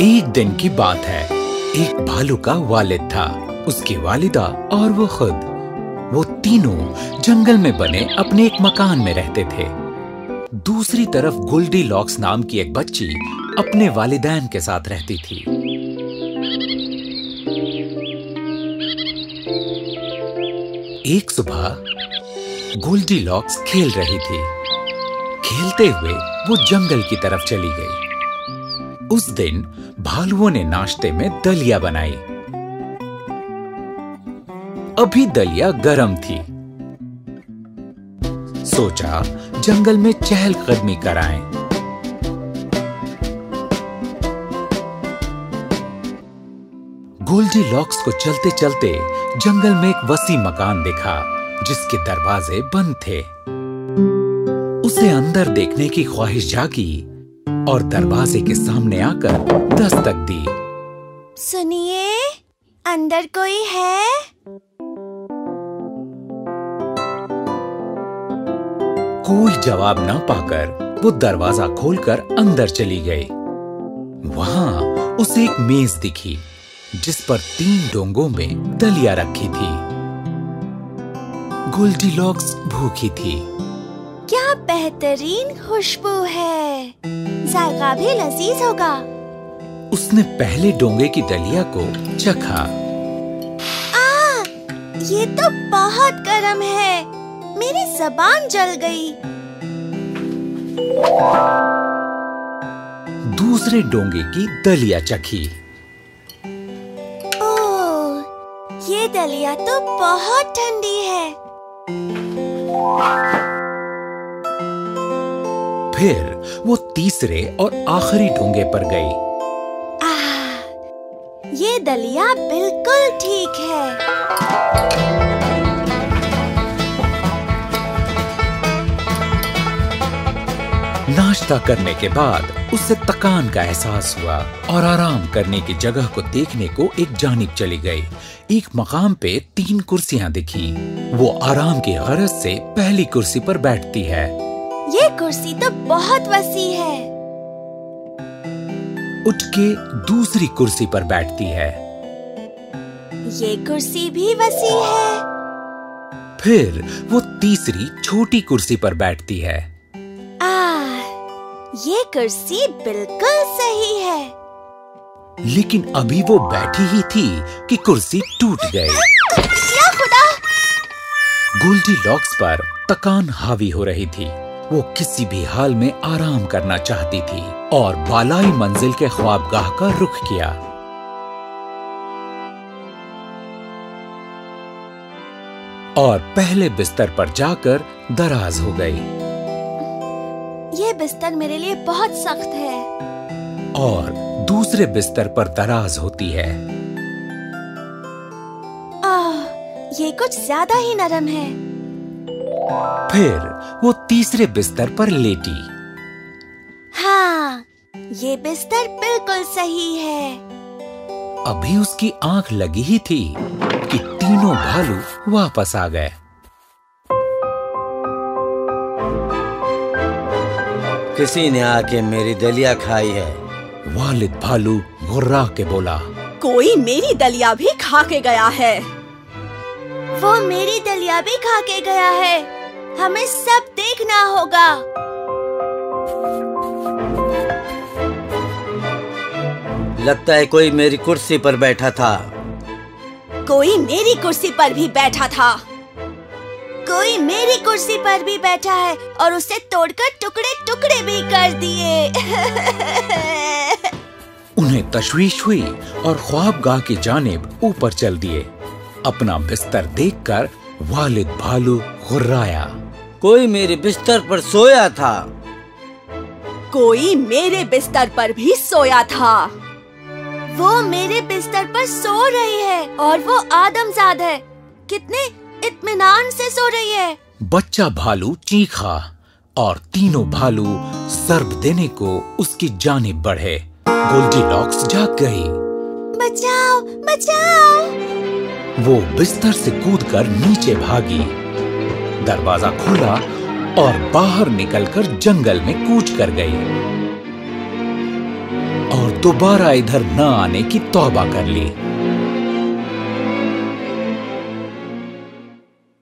एक दिन की बात है। एक भालू का वालिद था। उसकी वालिदा और वो खुद, वो तीनों जंगल में बने अपने एक मकान में रहते थे। दूसरी तरफ़ गुल्डी लॉक्स नाम की एक बच्ची अपने वालिदैन के साथ रहती थी। एक सुबह गोल्डी लॉक्स खेल रही थी। खेलते हुए वो जंगल की तरफ़ चली गई। उस दिन भालुओं ने नाश्ते में दलिया बनाई। अभी दलिया गरम थी। सोचा जंगल में चहलकदमी कराएँ। गोल्डी लॉक्स को चलते चलते जंगल में एक वसी मकान देखा, जिसके दरवाजे बंद थे। उसे अंदर देखने की ख्वाहिश जागी और दरवाजे के सामने आकर दस्तक दी। सुनिए अंदर कोई है? कोई जवाब न पाकर वो दरवाज़ा खोलकर अंदर चली गई। वहाँ उसे एक मेज दिखी जिस पर तीन डोंगों में दलिया रखी थी। गोल्डीलॉक्स भूखी थी। क्या बेहतरीन खुशबू है। जायका भी लजीज होगा। उसने पहले डोंगे की दलिया को चखा। आ, ये तो बहुत गर्म है। मेरी जबान जल गई। दूसरे डोंगे की दलिया चखी। ओह, ये दलिया तो बहुत ठंडी है। फिर वो तीसरे और आखिरी डोंगे पर गई। ये दलिया बिल्कुल ठीक है। नाश्ता करने के बाद उसे थकान का एहसास हुआ और आराम करने की जगह को देखने को एक जानिब चली गई। एक मकाम पे तीन कुर्सियाँ दिखी। वो आराम की गरज से पहली कुर्सी पर बैठती है। ये कुर्सी तो बहुत वसी है। उठ के दूसरी कुर्सी पर बैठती है। ये कुर्सी भी वसी है। फिर वो तीसरी छोटी कुर्सी पर बैठती है। आह, ये कुर्सी बिल्कुल सही है। लेकिन अभी वो बैठी ही थी कि कुर्सी टूट गई। गोल्डी लॉक्स पर तकान हावी हो रही थी। वो किसी भी हाल में आराम करना चाहती थी और बालाई मंजिल के ख्वाबगाह का रुख किया। और पहले बिस्तर पर जाकर दराज हो गई। ये बिस्तर मेरे लिए बहुत सख्त है। और दूसरे बिस्तर पर दराज होती है। आह, ये कुछ ज़्यादा ही नरम है। फिर वो तीसरे बिस्तर पर लेटी। हाँ ये बिस्तर बिल्कुल सही है। अभी उसकी आँख लगी ही थी कि तीनों भालू वापस आ गए। किसी ने आके मेरी दलिया खाई है वालिद भालू गुर्रा के बोला। कोई मेरी दलिया भी खा के गया है। वो मेरी दलिया भी खा के गया है। हमें सब देखना होगा। लगता है कोई मेरी कुर्सी पर बैठा था। कोई मेरी कुर्सी पर भी बैठा था। कोई मेरी कुर्सी पर भी बैठा है और उसे तोड़कर टुकड़े टुकड़े भी कर दिए। उन्हें तशवीश हुई और ख्वाबगाह की जानिब ऊपर चल दिए। अपना बिस्तर देखकर वालिद भालू गुर्राया। कोई मेरे बिस्तर पर सोया था। कोई मेरे बिस्तर पर भी सोया था। वो मेरे बिस्तर पर सो रही है और वो आदमजाद है। कितने इत्मीनान से सो रही है। बच्चा भालू चीखा और तीनों भालू सर्ब देने को उसकी जानिब बढ़े। गोल्डी गोल्डीलॉक्स जाग गई। बचाओ बचाओ। वो बिस्तर से कूदकर नीचे भागी। दरवाज़ा खोला और बाहर निकलकर जंगल में कूच कर गई। और दोबारा इधर न आने की तौबा कर ली।